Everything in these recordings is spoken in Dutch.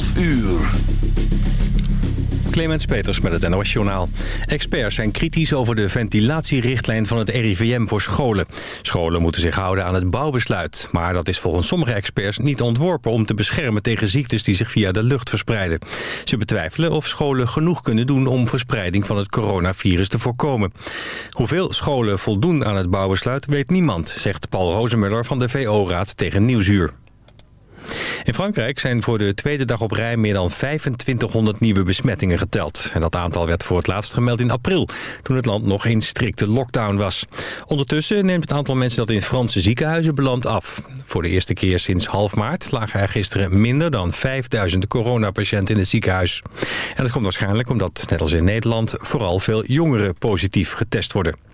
12 uur. Clemens Peters met het NOS Journaal. Experts zijn kritisch over de ventilatierichtlijn van het RIVM voor scholen. Scholen moeten zich houden aan het bouwbesluit. Maar dat is volgens sommige experts niet ontworpen om te beschermen tegen ziektes die zich via de lucht verspreiden. Ze betwijfelen of scholen genoeg kunnen doen om verspreiding van het coronavirus te voorkomen. Hoeveel scholen voldoen aan het bouwbesluit weet niemand, zegt Paul Rozemuller van de VO-raad tegen Nieuwsuur. In Frankrijk zijn voor de tweede dag op rij meer dan 2500 nieuwe besmettingen geteld. En dat aantal werd voor het laatst gemeld in april, toen het land nog in strikte lockdown was. Ondertussen neemt het aantal mensen dat in Franse ziekenhuizen belandt af. Voor de eerste keer sinds half maart lagen er gisteren minder dan 5000 coronapatiënten in het ziekenhuis. En dat komt waarschijnlijk omdat, net als in Nederland, vooral veel jongeren positief getest worden.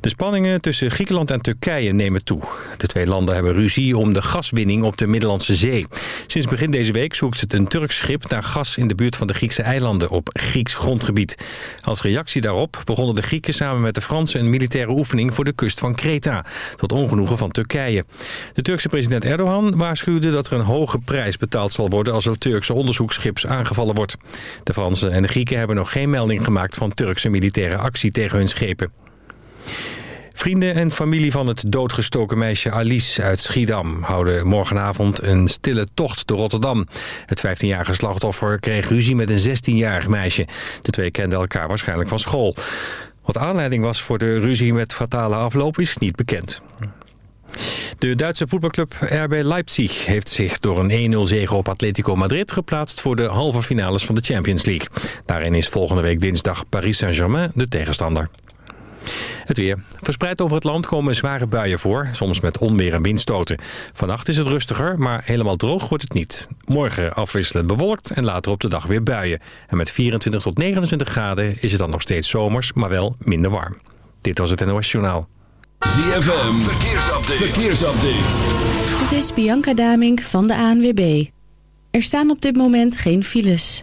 De spanningen tussen Griekenland en Turkije nemen toe. De twee landen hebben ruzie om de gaswinning op de Middellandse Zee. Sinds begin deze week zoekt het een Turks schip naar gas in de buurt van de Griekse eilanden op Grieks grondgebied. Als reactie daarop begonnen de Grieken samen met de Fransen een militaire oefening voor de kust van Kreta. Tot ongenoegen van Turkije. De Turkse president Erdogan waarschuwde dat er een hoge prijs betaald zal worden als het Turkse onderzoeksschip aangevallen wordt. De Fransen en de Grieken hebben nog geen melding gemaakt van Turkse militaire actie tegen hun schepen. Vrienden en familie van het doodgestoken meisje Alice uit Schiedam... houden morgenavond een stille tocht door Rotterdam. Het 15-jarige slachtoffer kreeg ruzie met een 16-jarig meisje. De twee kenden elkaar waarschijnlijk van school. Wat aanleiding was voor de ruzie met fatale afloop is niet bekend. De Duitse voetbalclub RB Leipzig heeft zich door een 1-0 zege op Atletico Madrid geplaatst voor de halve finales van de Champions League. Daarin is volgende week dinsdag Paris Saint-Germain de tegenstander. Het weer. Verspreid over het land komen zware buien voor, soms met onweer en windstoten. Vannacht is het rustiger, maar helemaal droog wordt het niet. Morgen afwisselend bewolkt en later op de dag weer buien. En met 24 tot 29 graden is het dan nog steeds zomers, maar wel minder warm. Dit was het NOS Journaal. ZFM, verkeersupdate. verkeersupdate. Dit is Bianca Damink van de ANWB. Er staan op dit moment geen files.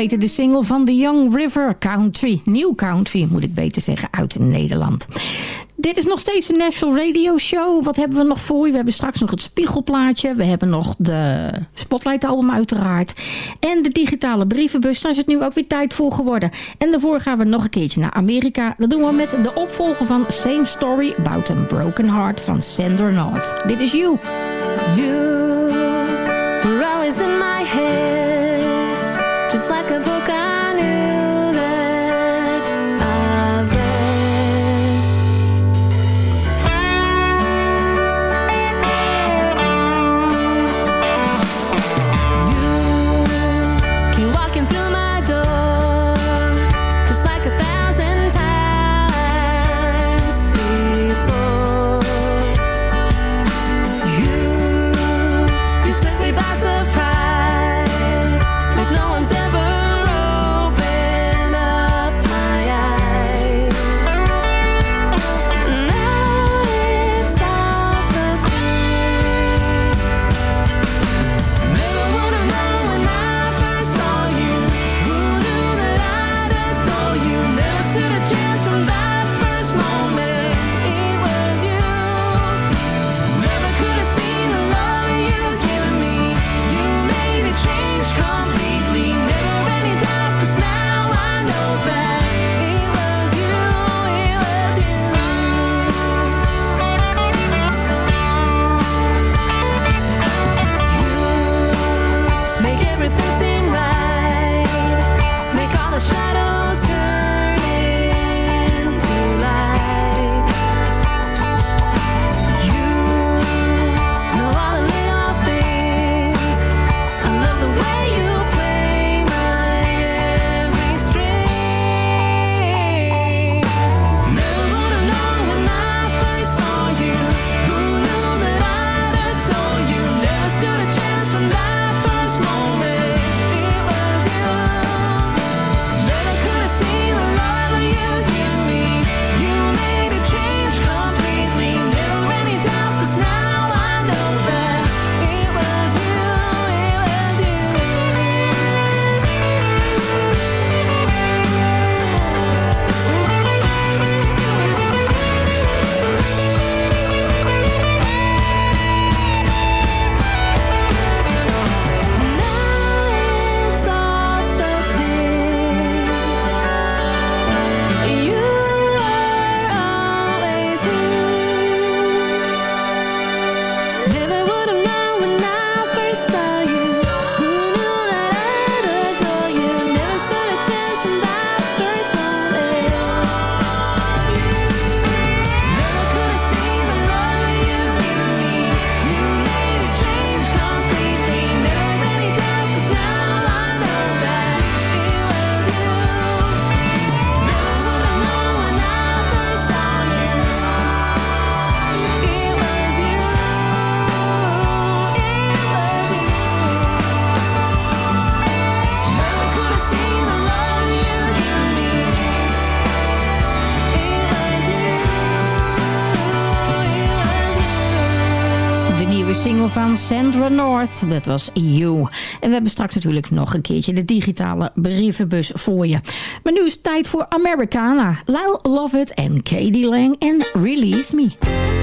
heette de single van The Young River Country. New Country, moet ik beter zeggen, uit Nederland. Dit is nog steeds de National Radio Show. Wat hebben we nog voor je? We hebben straks nog het spiegelplaatje. We hebben nog de Spotlight album uiteraard. En de digitale brievenbus. Daar is het nu ook weer tijd voor geworden. En daarvoor gaan we nog een keertje naar Amerika. Dat doen we met de opvolger van Same Story About a Broken Heart van Sandra North. Dit is You. You. van Sandra North. Dat was You. En we hebben straks natuurlijk nog een keertje de digitale brievenbus voor je. Maar nu is het tijd voor Americana. Lyle Lovett en Katie Lang en Release Me.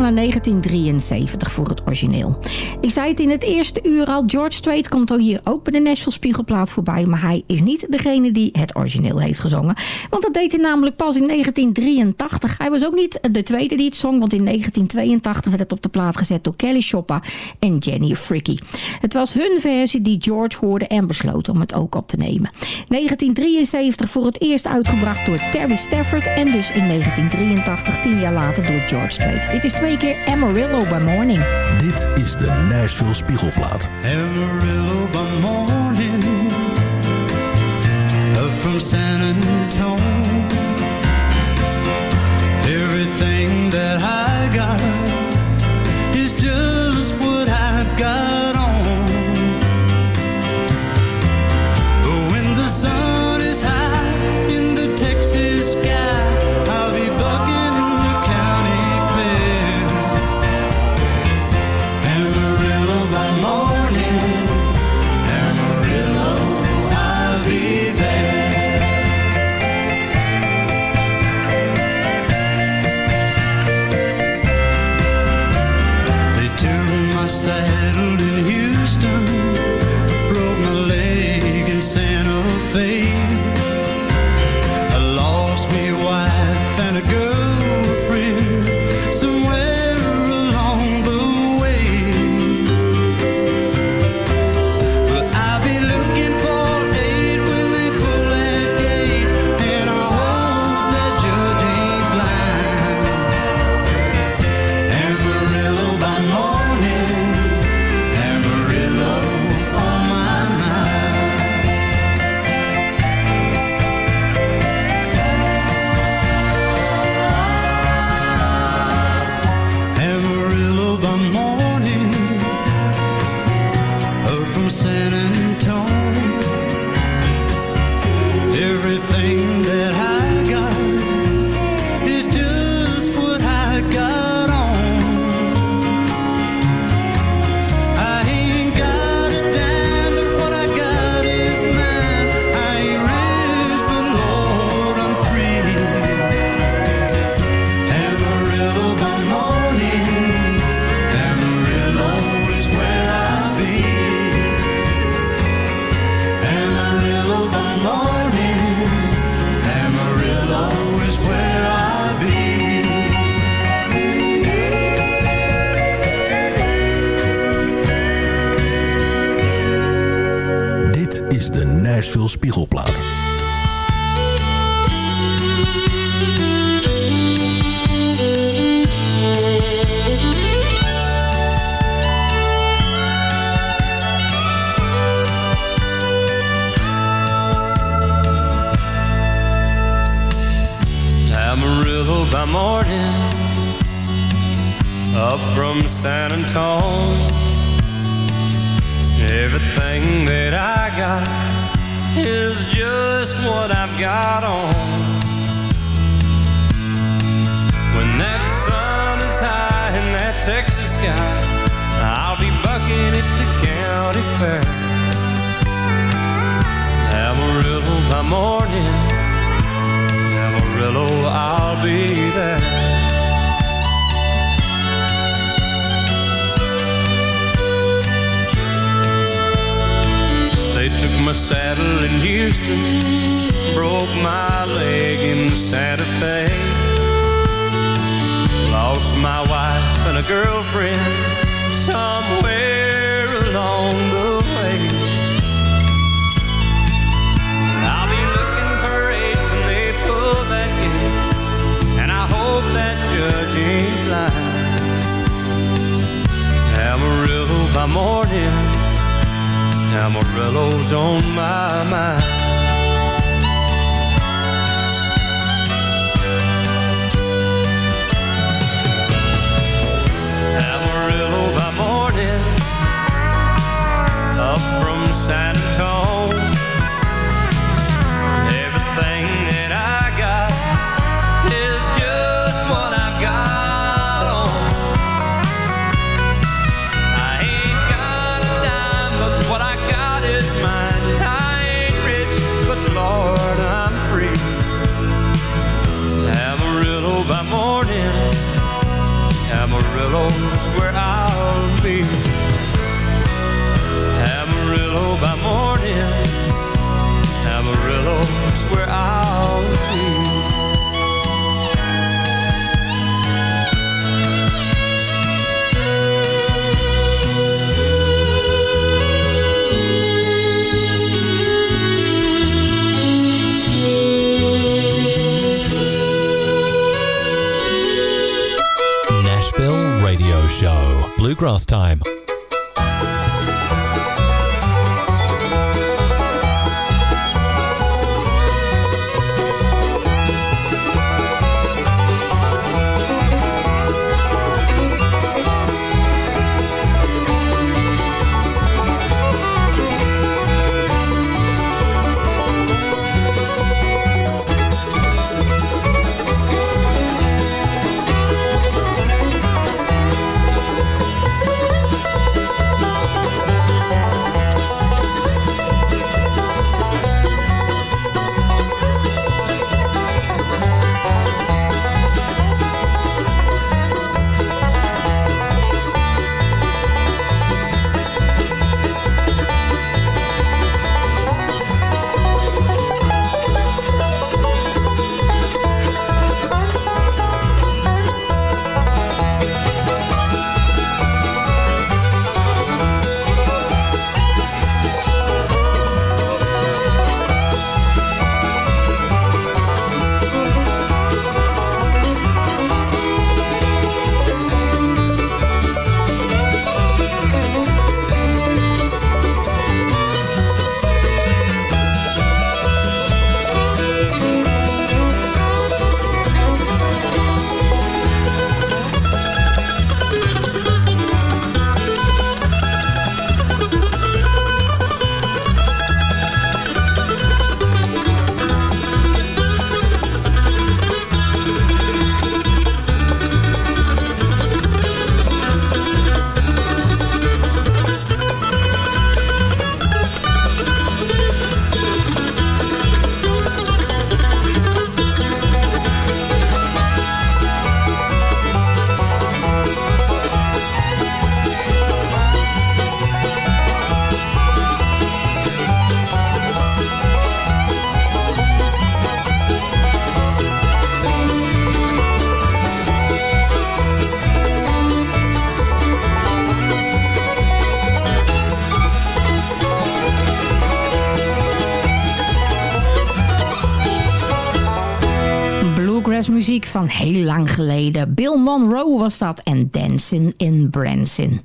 Naar 1973 voor het origineel. Ik zei het in het eerste uur al, George Strait komt hier ook bij de Nashville Spiegelplaat voorbij. Maar hij is niet degene die het origineel heeft gezongen. Want dat deed hij namelijk pas in 1983. Hij was ook niet de tweede die het zong, want in 1982 werd het op de plaat gezet door Kelly Choppa en Jenny Fricky. Het was hun versie die George hoorde en besloot om het ook op te nemen. 1973 voor het eerst uitgebracht door Terry Stafford en dus in 1983, tien jaar later, door George Strait. Dit is twee keer Amarillo by Morning. Dit is de Nashville Spiegelplaat. Amarillo by morning Up from San Antonio Everything that I got from San Antonio. In Santa Fe. Lost my wife and a girlfriend somewhere along the way. I'll be looking for aid when they pull that gate, and I hope that judge ain't blind. Amarillo by morning, Amarillo's on my mind. San Antonio. grass time. Muziek van heel lang geleden. Bill Monroe was dat en Dancing in Branson.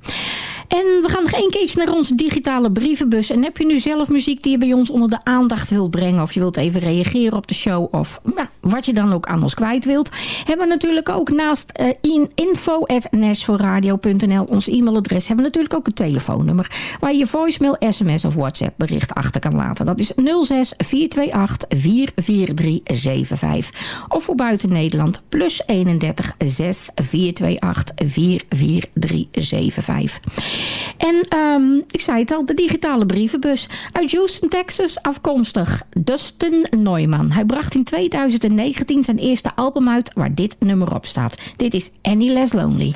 We gaan nog één keertje naar onze digitale brievenbus. En heb je nu zelf muziek die je bij ons onder de aandacht wilt brengen... of je wilt even reageren op de show... of wat je dan ook aan ons kwijt wilt... hebben we natuurlijk ook naast uh, in info.nashvilleradio.nl... ons e-mailadres, hebben we natuurlijk ook een telefoonnummer... waar je je voicemail, sms of whatsapp bericht achter kan laten. Dat is 06 428 44375. Of voor buiten Nederland plus 31 6 428 44375. En um, ik zei het al, de digitale brievenbus. Uit Houston, Texas, afkomstig. Dustin Neumann. Hij bracht in 2019 zijn eerste album uit waar dit nummer op staat. Dit is Any Less Lonely.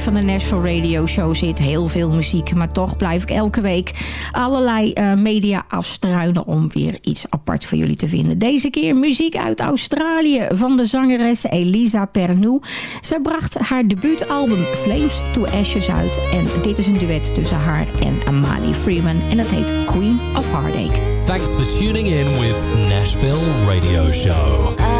van de Nashville Radio Show zit. Heel veel muziek, maar toch blijf ik elke week allerlei eh, media afstruinen... om weer iets apart voor jullie te vinden. Deze keer muziek uit Australië van de zangeres Elisa Pernou. Zij bracht haar debuutalbum Flames to Ashes uit. En dit is een duet tussen haar en Amali Freeman. En dat heet Queen of Heartache. Thanks for tuning in with Nashville Radio Show.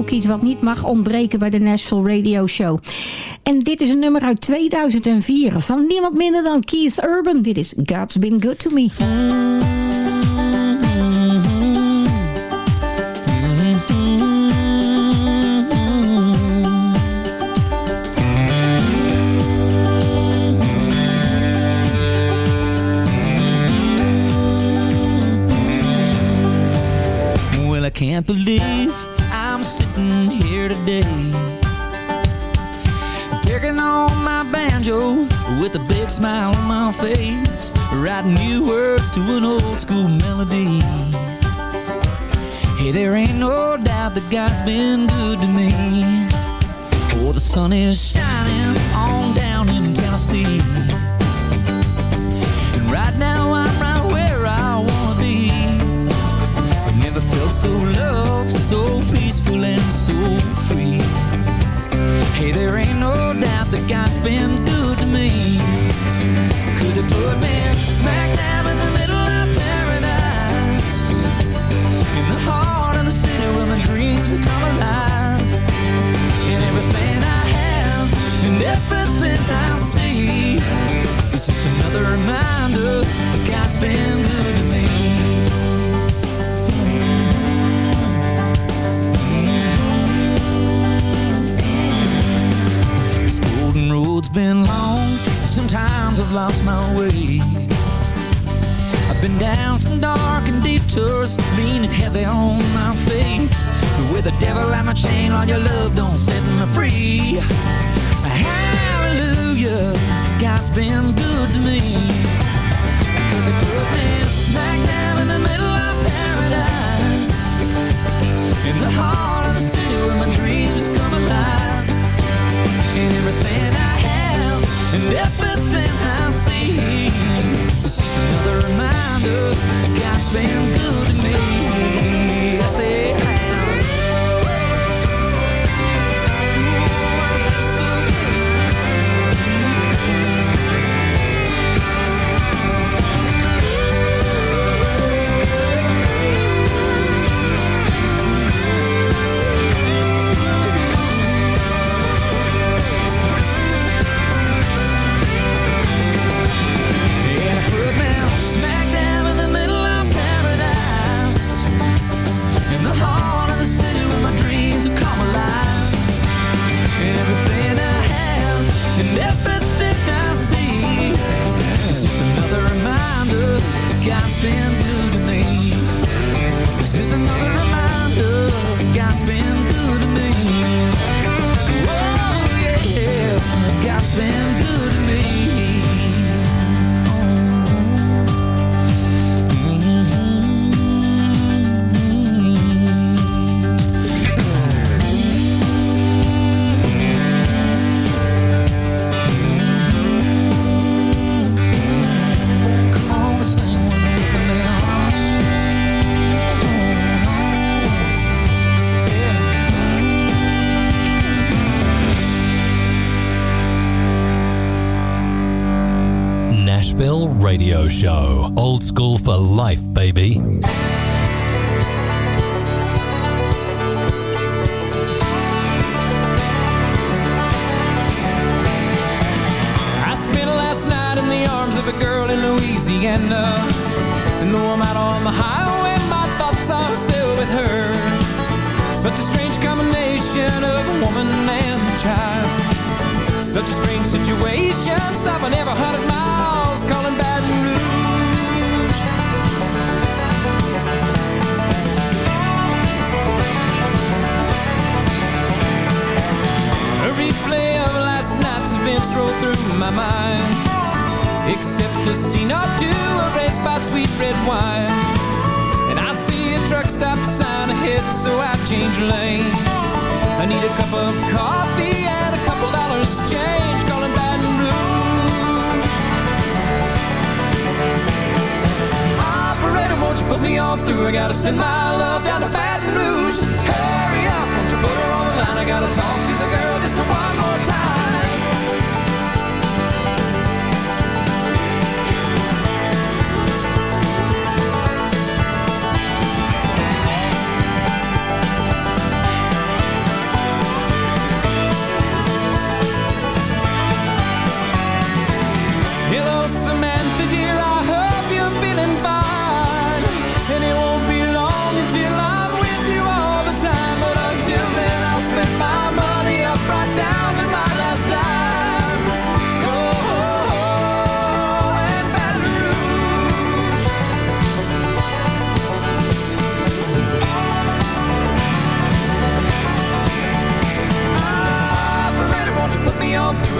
Ook iets wat niet mag ontbreken bij de Nashville Radio Show. En dit is een nummer uit 2004 van niemand minder dan Keith Urban. Dit is God's Been Good To Me. No doubt that God's been good to me Oh, the sun is shining on down in Tennessee And right now I'm right where I wanna be I never felt so loved, so peaceful and so free. Hey, there ain't no doubt that God's been good to me. Cause he put me smack dab dreams have come alive. And everything I have and everything I see. It's just another reminder that God's been good to me. This golden road's been long, sometimes I've lost my way. I've been down some dark and deep tours, leaning heavy on my faith. With the devil at my chain, Lord, your love don't set me free. Hallelujah, God's been good to me. Cause he put me smack dab in the middle of paradise. In the heart of the city where my dreams come alive. And everything I have and everything I see is just another reminder God's been good to me. I change lanes I need a cup of coffee and a couple dollars change. Calling Baton Rouge. Operator, won't you put me on through? I gotta send my love down to Baton Rouge. Hurry up, won't you put her on the line? I gotta talk to the girl just one more time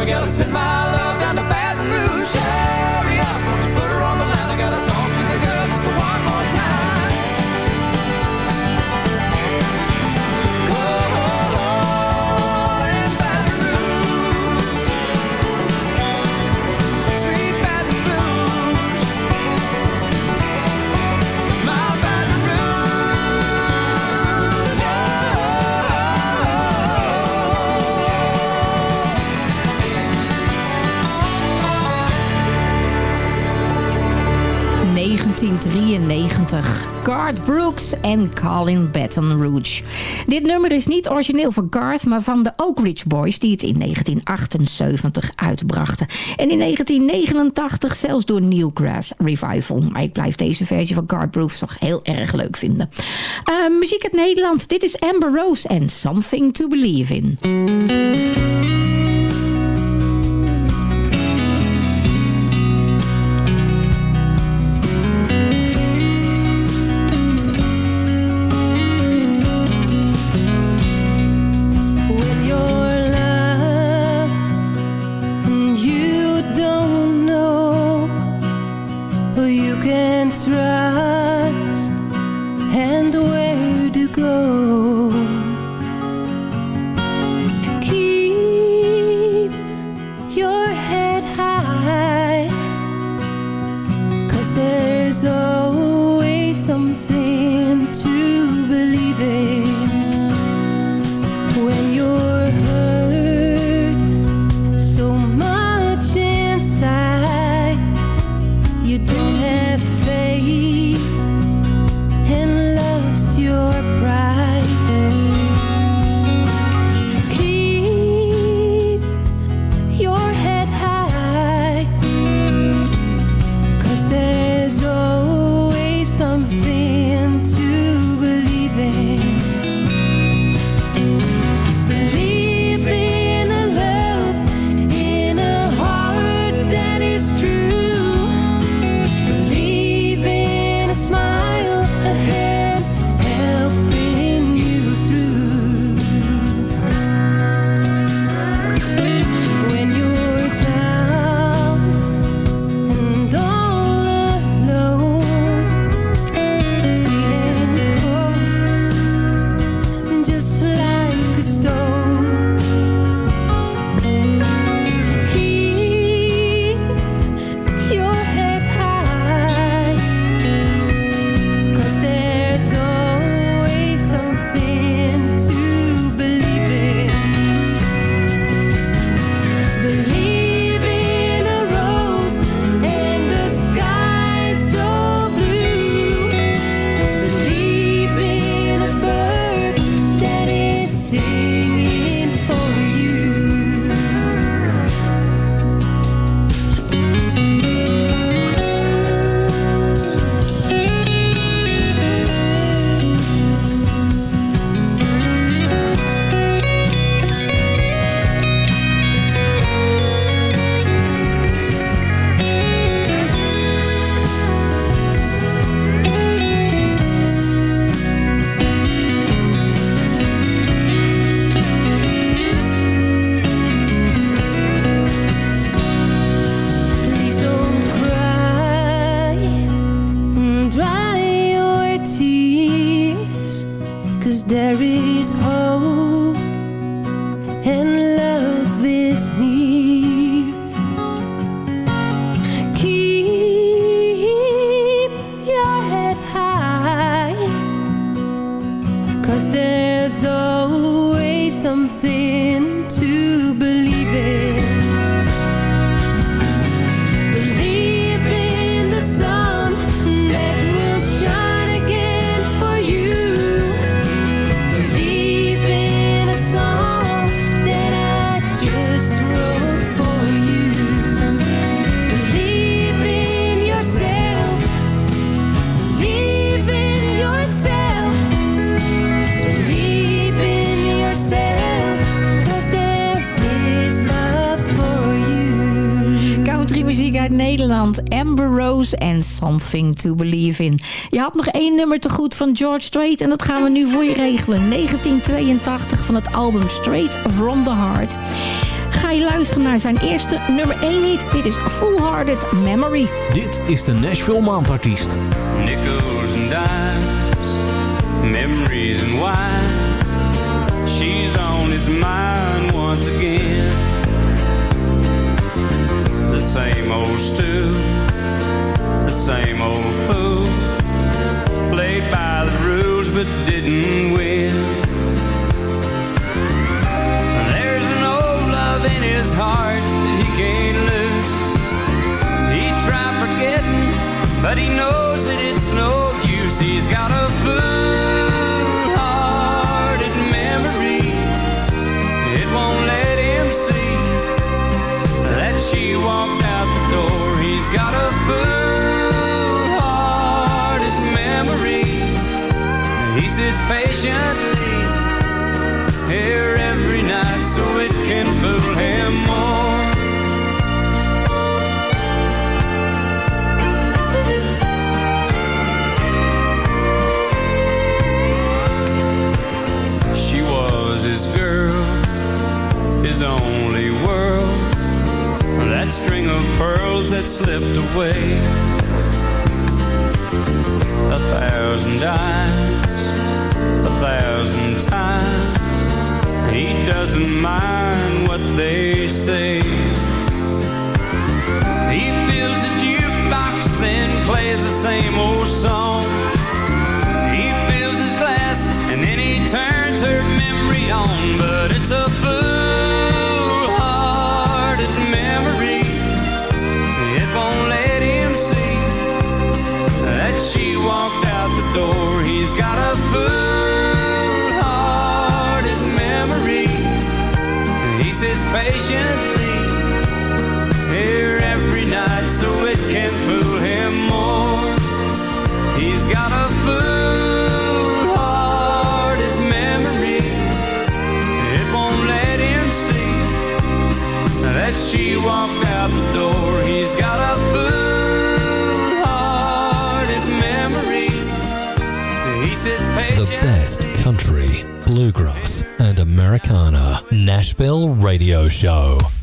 we gotta send my 1993. Garth Brooks en Colin Baton Rouge. Dit nummer is niet origineel van Garth, maar van de Oak Ridge Boys... die het in 1978 uitbrachten. En in 1989 zelfs door Newgrass Revival. Maar ik blijf deze versie van Garth Brooks toch heel erg leuk vinden. Eh, muziek uit Nederland. Dit is Amber Rose en Something to Believe In. Nederland. Amber Rose en Something to Believe In. Je had nog één nummer te goed van George Strait. En dat gaan we nu voor je regelen. 1982 van het album Straight From The Heart. Ga je luisteren naar zijn eerste nummer 1 hit. Dit is Full Hearted Memory. Dit is de Nashville Maandartiest. Nickels and memories and wine. She's on his mind. Same old stew, the same old fool. Played by the rules but didn't win. There's an old love in his heart that he can't lose. He tried forgetting, but he knows that it's no use. He's got a full-hearted got a full-hearted memory. He sits patiently here every night so it can fool him more. She was his girl, his only world. That string of pearls that slipped away. A thousand dimes, a thousand Show.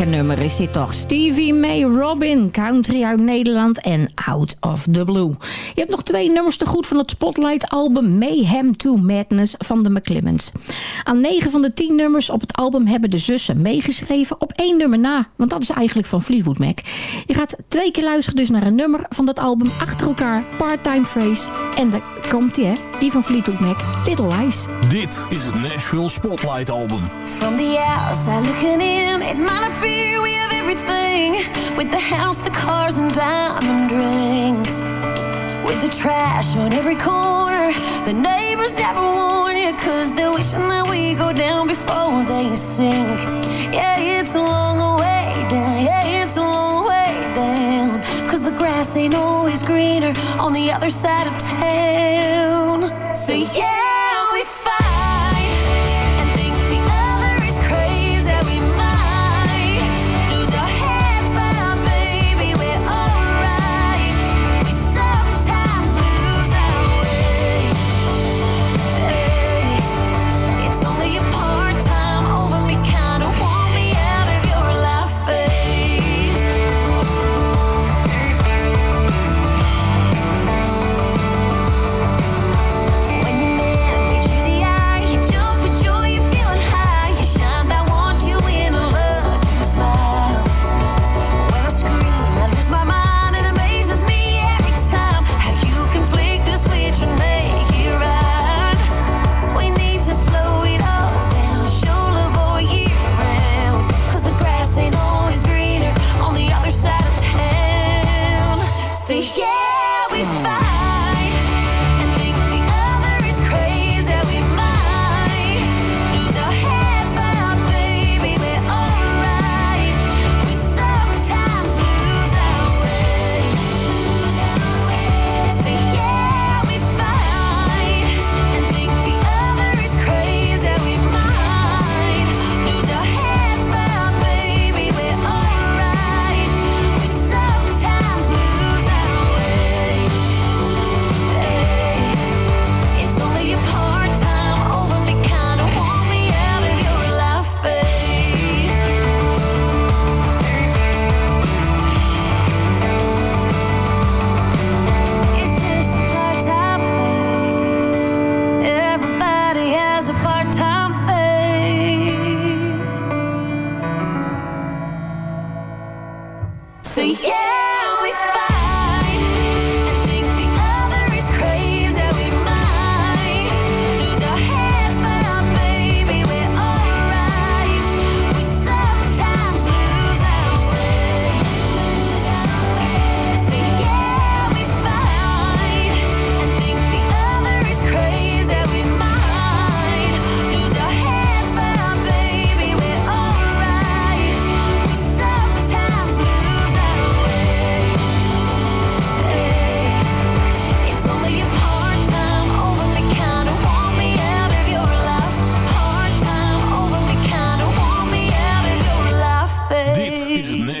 Lekker nummer is dit toch. Stevie May Robin, country uit Nederland en Out of the Blue. Je hebt nog twee nummers te goed van het Spotlight-album Mayhem to Madness van de McClimmons. Aan negen van de tien nummers op het album hebben de zussen meegeschreven op één nummer na. Want dat is eigenlijk van Fleetwood Mac. Je gaat twee keer luisteren dus naar een nummer van dat album achter elkaar. Part-Time Phrase. En daar komt die hè, die van Fleetwood Mac, Little Lies. Dit is het Nashville Spotlight Album. From the outside looking in, it might we have everything. With the house, the cars, and diamond rings. With the trash on every corner, the neighbors never warn you, cause they're wishing that we go down before they sink. Yeah, it's a long way down, yeah, it's a long way down. Cause the grass ain't always greener on the other side of town. So yeah,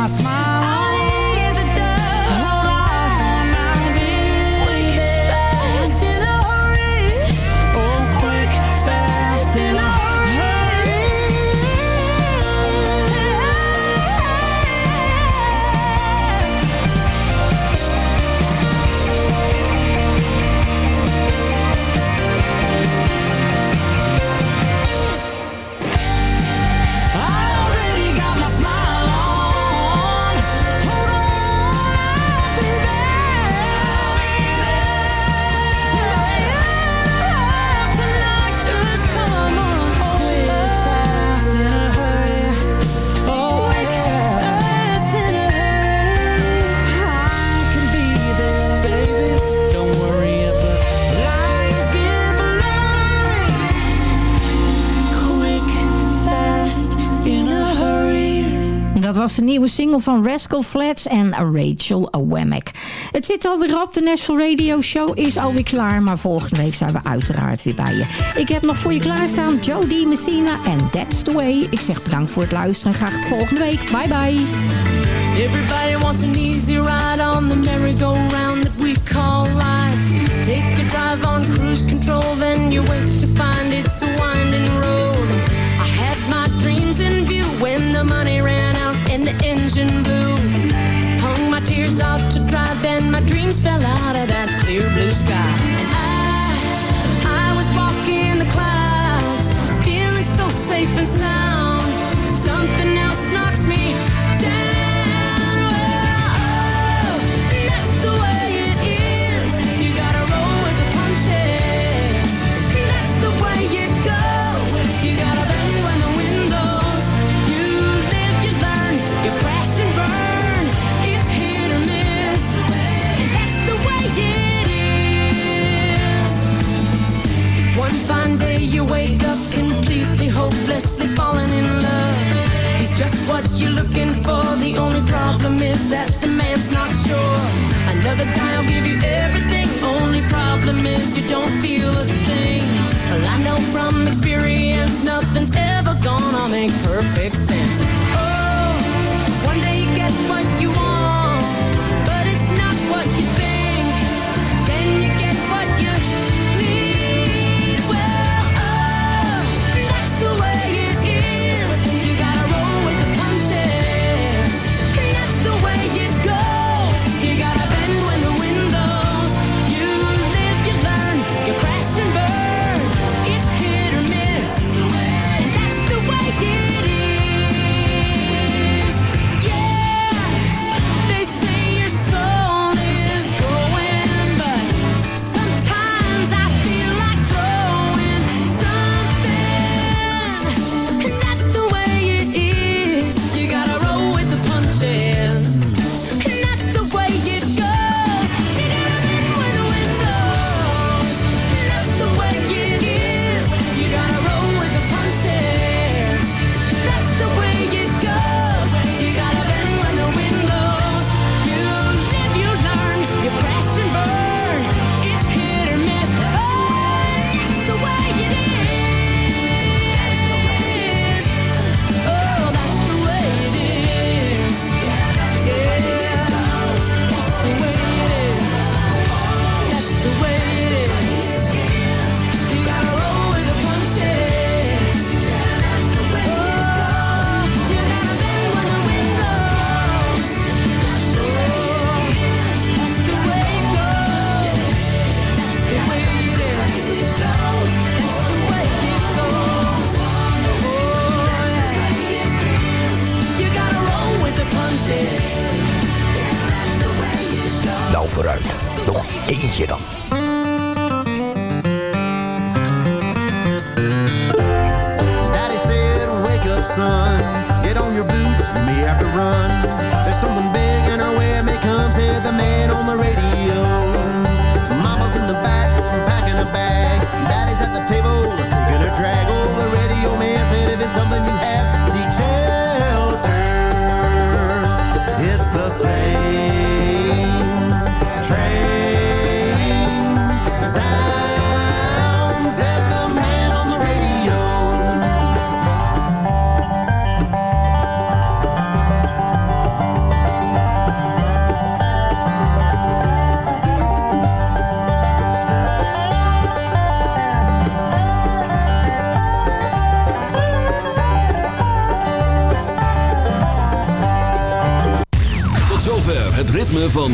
my smile. nieuwe single van Rascal Flats en Rachel Wemmick. Het zit al weer op, de National Radio Show is alweer klaar. Maar volgende week zijn we uiteraard weer bij je. Ik heb nog voor je klaarstaan Jody Messina en That's The Way. Ik zeg bedankt voor het luisteren en graag tot volgende week. Bye bye. Everybody wants an easy ride on the merry-go-round that we call life. Take a drive on cruise control, then you wait to find out of that clear blue sky. I, I was walking the clouds, feeling so safe and sound.